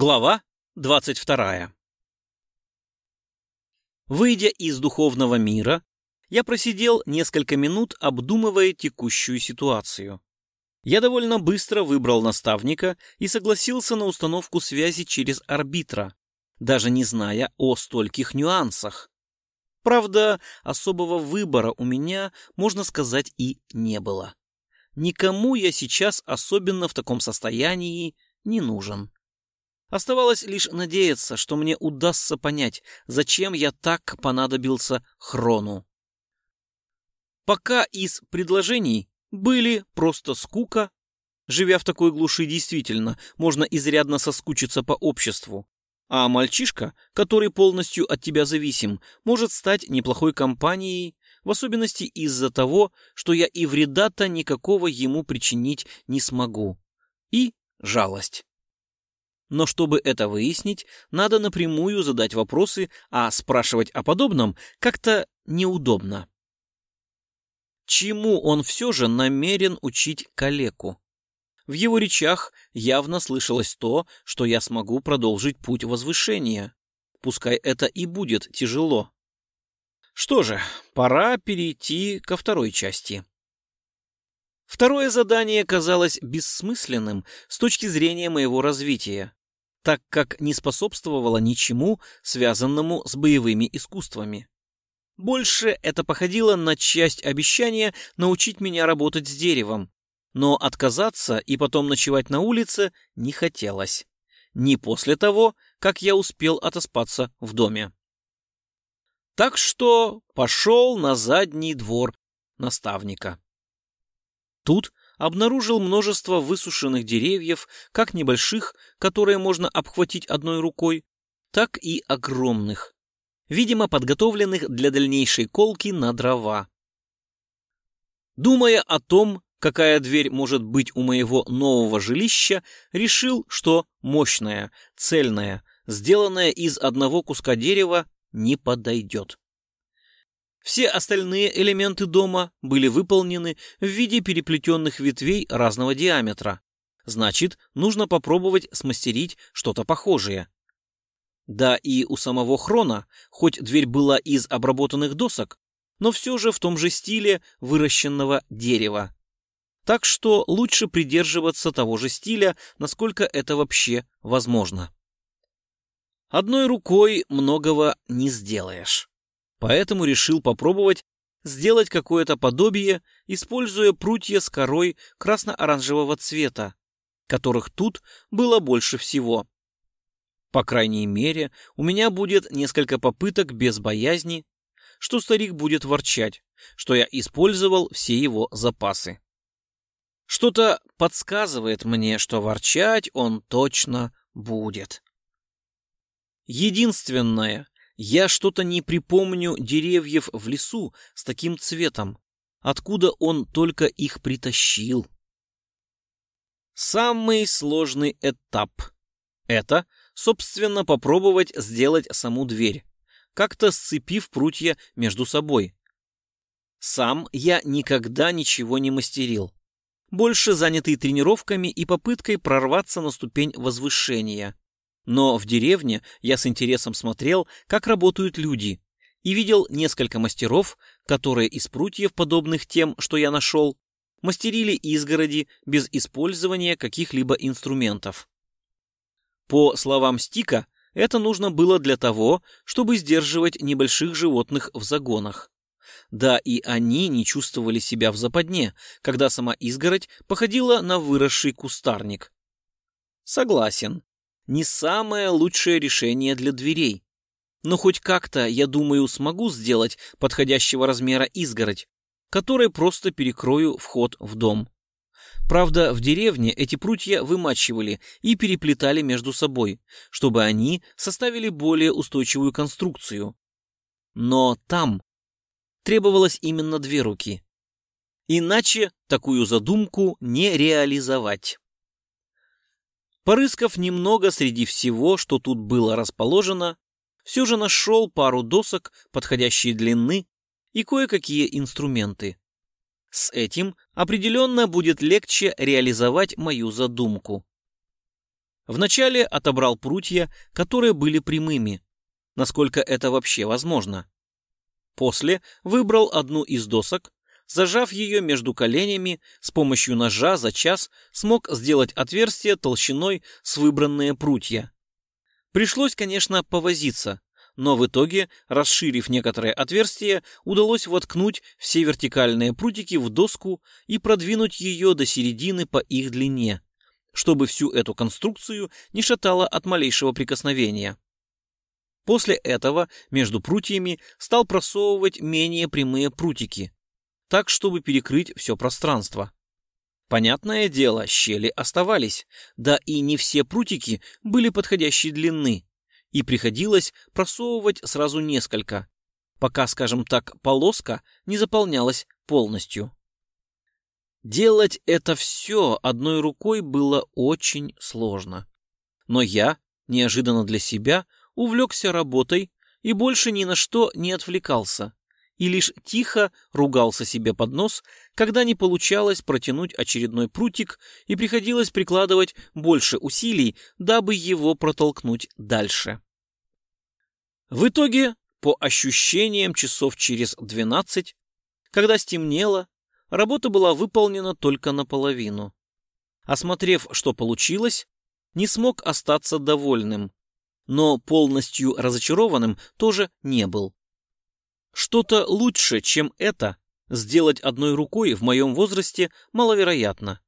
Глава 22. Выйдя из духовного мира, я просидел несколько минут, обдумывая текущую ситуацию. Я довольно быстро выбрал наставника и согласился на установку связи через арбитра, даже не зная о стольких нюансах. Правда, особого выбора у меня, можно сказать, и не было. Никому я сейчас, особенно в таком состоянии, не нужен. Оставалось лишь надеяться, что мне удастся понять, зачем я так понадобился Хрону. Пока из предложений были просто скука, живя в такой глуши действительно, можно изрядно соскучиться по обществу. А мальчишка, который полностью от тебя зависим, может стать неплохой компанией, в особенности из-за того, что я и вреда-то никакого ему причинить не смогу. И жалость. Но чтобы это выяснить, надо напрямую задать вопросы, а спрашивать о подобном как-то неудобно. Чему он все же намерен учить калеку? В его речах явно слышалось то, что я смогу продолжить путь возвышения. Пускай это и будет тяжело. Что же, пора перейти ко второй части. Второе задание казалось бессмысленным с точки зрения моего развития так как не способствовало ничему, связанному с боевыми искусствами. Больше это походило на часть обещания научить меня работать с деревом, но отказаться и потом ночевать на улице не хотелось. Не после того, как я успел отоспаться в доме. Так что пошел на задний двор наставника. Тут обнаружил множество высушенных деревьев, как небольших, которые можно обхватить одной рукой, так и огромных, видимо, подготовленных для дальнейшей колки на дрова. Думая о том, какая дверь может быть у моего нового жилища, решил, что мощная, цельная, сделанная из одного куска дерева, не подойдет. Все остальные элементы дома были выполнены в виде переплетенных ветвей разного диаметра. Значит, нужно попробовать смастерить что-то похожее. Да и у самого Хрона, хоть дверь была из обработанных досок, но все же в том же стиле выращенного дерева. Так что лучше придерживаться того же стиля, насколько это вообще возможно. Одной рукой многого не сделаешь. Поэтому решил попробовать сделать какое-то подобие, используя прутья с корой красно-оранжевого цвета, которых тут было больше всего. По крайней мере, у меня будет несколько попыток без боязни, что старик будет ворчать, что я использовал все его запасы. Что-то подсказывает мне, что ворчать он точно будет. Единственное, я что-то не припомню деревьев в лесу с таким цветом. Откуда он только их притащил? Самый сложный этап — это, собственно, попробовать сделать саму дверь, как-то сцепив прутья между собой. Сам я никогда ничего не мастерил, больше занятый тренировками и попыткой прорваться на ступень возвышения. Но в деревне я с интересом смотрел, как работают люди, и видел несколько мастеров, которые из прутьев, подобных тем, что я нашел, мастерили изгороди без использования каких-либо инструментов. По словам Стика, это нужно было для того, чтобы сдерживать небольших животных в загонах. Да и они не чувствовали себя в западне, когда сама изгородь походила на выросший кустарник. Согласен, не самое лучшее решение для дверей. Но хоть как-то, я думаю, смогу сделать подходящего размера изгородь, которой просто перекрою вход в дом. Правда, в деревне эти прутья вымачивали и переплетали между собой, чтобы они составили более устойчивую конструкцию. Но там требовалось именно две руки. Иначе такую задумку не реализовать. Порыскав немного среди всего, что тут было расположено, все же нашел пару досок подходящей длины и кое-какие инструменты. С этим определенно будет легче реализовать мою задумку. Вначале отобрал прутья, которые были прямыми, насколько это вообще возможно. После выбрал одну из досок, зажав ее между коленями, с помощью ножа за час смог сделать отверстие толщиной с выбранные прутья. Пришлось, конечно, повозиться, но в итоге, расширив некоторые отверстия, удалось воткнуть все вертикальные прутики в доску и продвинуть ее до середины по их длине, чтобы всю эту конструкцию не шатало от малейшего прикосновения. После этого между прутьями стал просовывать менее прямые прутики, так, чтобы перекрыть все пространство. Понятное дело, щели оставались, да и не все прутики были подходящей длины, и приходилось просовывать сразу несколько, пока, скажем так, полоска не заполнялась полностью. Делать это все одной рукой было очень сложно. Но я, неожиданно для себя, увлекся работой и больше ни на что не отвлекался, и лишь тихо ругался себе под нос, когда не получалось протянуть очередной прутик и приходилось прикладывать больше усилий, дабы его протолкнуть дальше. В итоге, по ощущениям часов через двенадцать, когда стемнело, работа была выполнена только наполовину. Осмотрев, что получилось, не смог остаться довольным, но полностью разочарованным тоже не был. Что-то лучше, чем это, сделать одной рукой в моем возрасте маловероятно.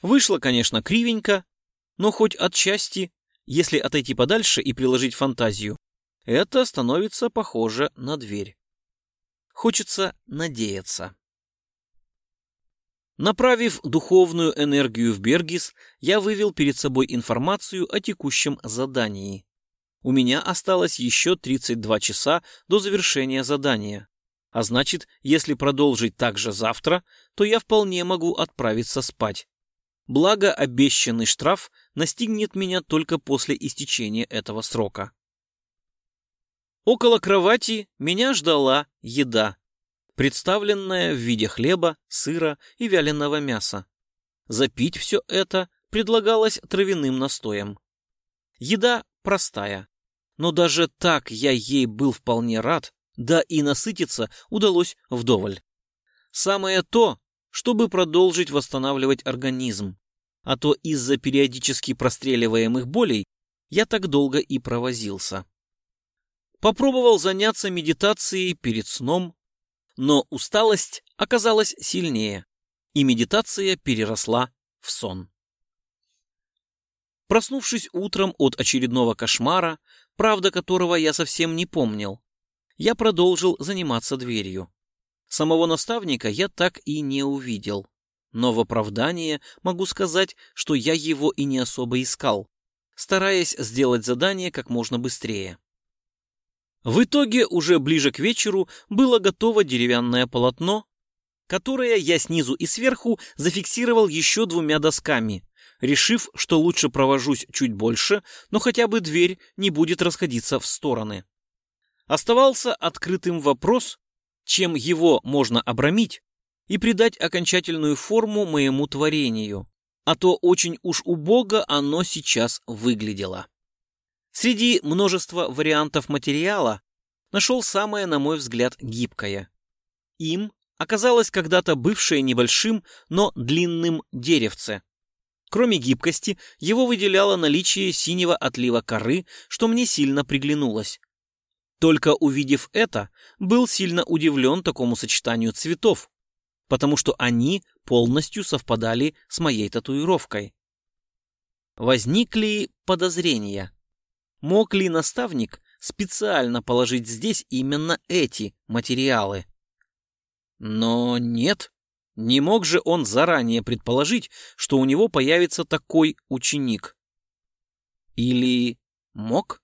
Вышло, конечно, кривенько, но хоть отчасти, если отойти подальше и приложить фантазию, это становится похоже на дверь. Хочется надеяться. Направив духовную энергию в Бергис, я вывел перед собой информацию о текущем задании. У меня осталось еще 32 часа до завершения задания. А значит, если продолжить так же завтра, то я вполне могу отправиться спать. Благо, обещанный штраф настигнет меня только после истечения этого срока. Около кровати меня ждала еда, представленная в виде хлеба, сыра и вяленого мяса. Запить все это предлагалось травяным настоем. Еда простая, но даже так я ей был вполне рад, да и насытиться удалось вдоволь. Самое то, чтобы продолжить восстанавливать организм, а то из-за периодически простреливаемых болей я так долго и провозился. Попробовал заняться медитацией перед сном, но усталость оказалась сильнее, и медитация переросла в сон. Проснувшись утром от очередного кошмара, правда которого я совсем не помнил, я продолжил заниматься дверью. Самого наставника я так и не увидел. Но в оправдание могу сказать, что я его и не особо искал, стараясь сделать задание как можно быстрее. В итоге уже ближе к вечеру было готово деревянное полотно, которое я снизу и сверху зафиксировал еще двумя досками, решив, что лучше провожусь чуть больше, но хотя бы дверь не будет расходиться в стороны. Оставался открытым вопрос, чем его можно обрамить и придать окончательную форму моему творению, а то очень уж убого оно сейчас выглядело. Среди множества вариантов материала нашел самое, на мой взгляд, гибкое. Им оказалось когда-то бывшее небольшим, но длинным деревце, Кроме гибкости, его выделяло наличие синего отлива коры, что мне сильно приглянулось. Только увидев это, был сильно удивлен такому сочетанию цветов, потому что они полностью совпадали с моей татуировкой. Возникли подозрения. Мог ли наставник специально положить здесь именно эти материалы? Но нет. Не мог же он заранее предположить, что у него появится такой ученик? Или мог?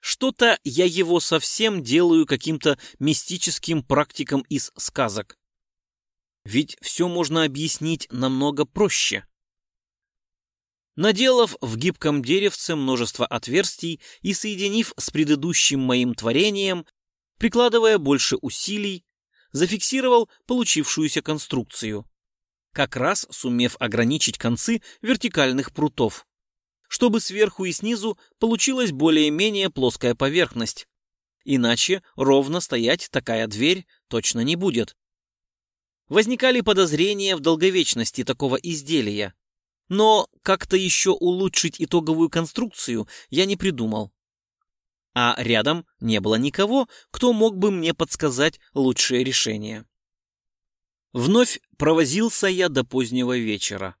Что-то я его совсем делаю каким-то мистическим практиком из сказок. Ведь все можно объяснить намного проще. Наделав в гибком деревце множество отверстий и соединив с предыдущим моим творением, прикладывая больше усилий, зафиксировал получившуюся конструкцию, как раз сумев ограничить концы вертикальных прутов. чтобы сверху и снизу получилась более-менее плоская поверхность. Иначе ровно стоять такая дверь точно не будет. Возникали подозрения в долговечности такого изделия, но как-то еще улучшить итоговую конструкцию я не придумал. А рядом не было никого, кто мог бы мне подсказать лучшее решение. Вновь провозился я до позднего вечера,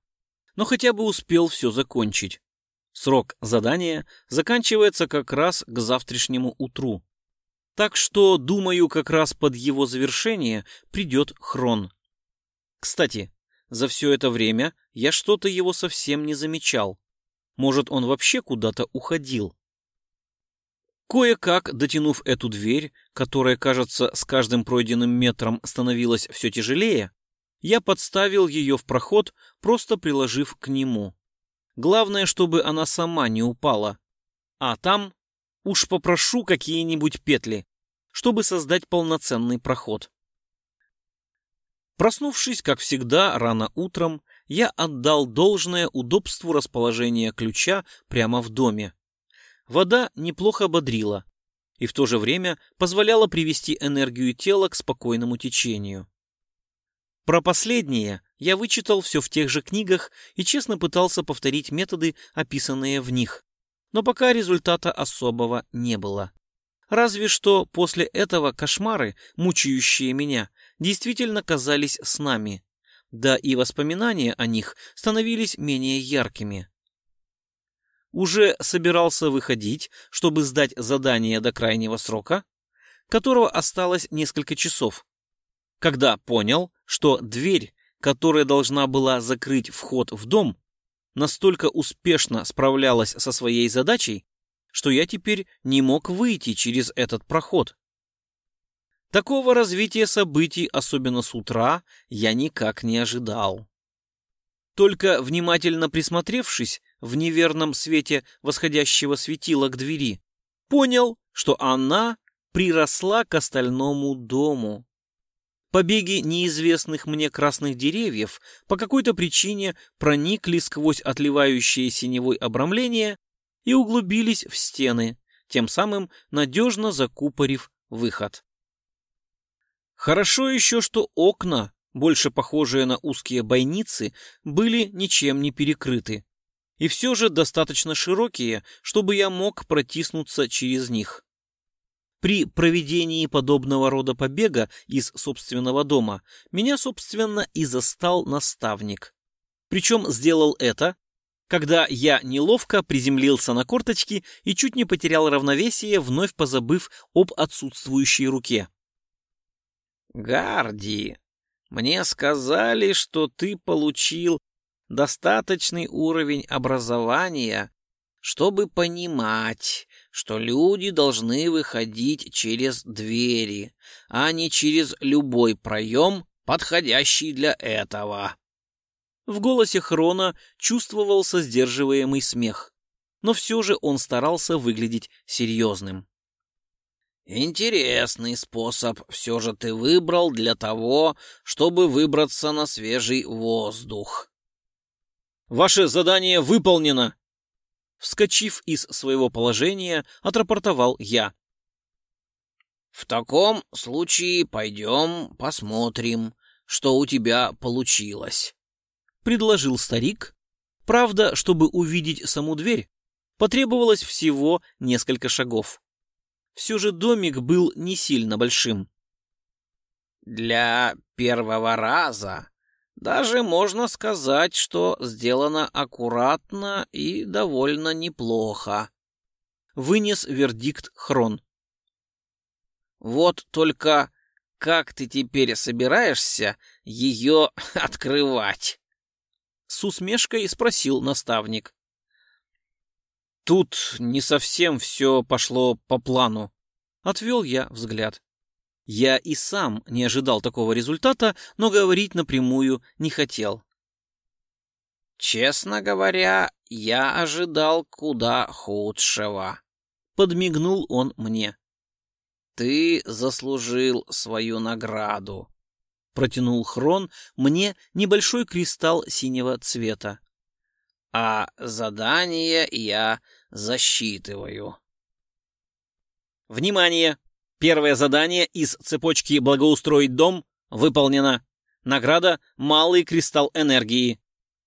но хотя бы успел все закончить. Срок задания заканчивается как раз к завтрашнему утру. Так что, думаю, как раз под его завершение придет Хрон. Кстати, за все это время я что-то его совсем не замечал. Может, он вообще куда-то уходил. Кое-как, дотянув эту дверь, которая, кажется, с каждым пройденным метром становилась все тяжелее, я подставил ее в проход, просто приложив к нему. Главное, чтобы она сама не упала. А там уж попрошу какие-нибудь петли, чтобы создать полноценный проход. Проснувшись, как всегда, рано утром, я отдал должное удобству расположения ключа прямо в доме. Вода неплохо бодрила и в то же время позволяла привести энергию тела к спокойному течению. Про последнее я вычитал все в тех же книгах и честно пытался повторить методы, описанные в них. Но пока результата особого не было. Разве что после этого кошмары, мучающие меня, действительно казались с нами. Да и воспоминания о них становились менее яркими. Уже собирался выходить, чтобы сдать задание до крайнего срока, которого осталось несколько часов, когда понял, что дверь, которая должна была закрыть вход в дом, настолько успешно справлялась со своей задачей, что я теперь не мог выйти через этот проход. Такого развития событий, особенно с утра, я никак не ожидал. Только внимательно присмотревшись в неверном свете восходящего светила к двери, понял, что она приросла к остальному дому. Побеги неизвестных мне красных деревьев по какой-то причине проникли сквозь отливающее синевой обрамление и углубились в стены, тем самым надежно закупорив выход. Хорошо еще, что окна, больше похожие на узкие бойницы, были ничем не перекрыты, и все же достаточно широкие, чтобы я мог протиснуться через них. При проведении подобного рода побега из собственного дома меня, собственно, и застал наставник. Причем сделал это, когда я неловко приземлился на корточки и чуть не потерял равновесие, вновь позабыв об отсутствующей руке. «Гарди, мне сказали, что ты получил достаточный уровень образования, чтобы понимать, что люди должны выходить через двери, а не через любой проем, подходящий для этого. В голосе Хрона чувствовался сдерживаемый смех, но все же он старался выглядеть серьезным. «Интересный способ все же ты выбрал для того, чтобы выбраться на свежий воздух». «Ваше задание выполнено!» Вскочив из своего положения, отрапортовал я. «В таком случае пойдем посмотрим, что у тебя получилось», — предложил старик. Правда, чтобы увидеть саму дверь, потребовалось всего несколько шагов. Все же домик был не сильно большим. «Для первого раза даже можно сказать, что сделано аккуратно и довольно неплохо. Вынес вердикт Хрон. Вот только как ты теперь собираешься ее открывать? С усмешкой спросил наставник. Тут не совсем все пошло по плану. Отвел я взгляд. Я и сам не ожидал такого результата, но говорить напрямую не хотел. «Честно говоря, я ожидал куда худшего», — подмигнул он мне. «Ты заслужил свою награду», — протянул Хрон мне небольшой кристалл синего цвета. а задание я засчитываю. Внимание! Первое задание из цепочки «Благоустроить дом» выполнено. Награда «Малый кристалл энергии».